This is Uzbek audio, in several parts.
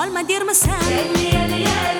olma der misan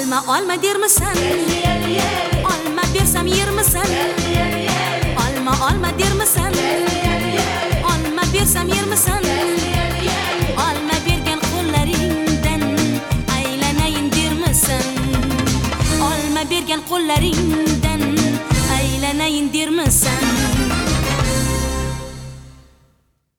olma olma dermisan olma bersam yermisan olma olma dermisan olma bersam yermisan olma bergan qo'llaringdan aylanayin dermisan olma bergan qo'llaringdan aylanayin dermisan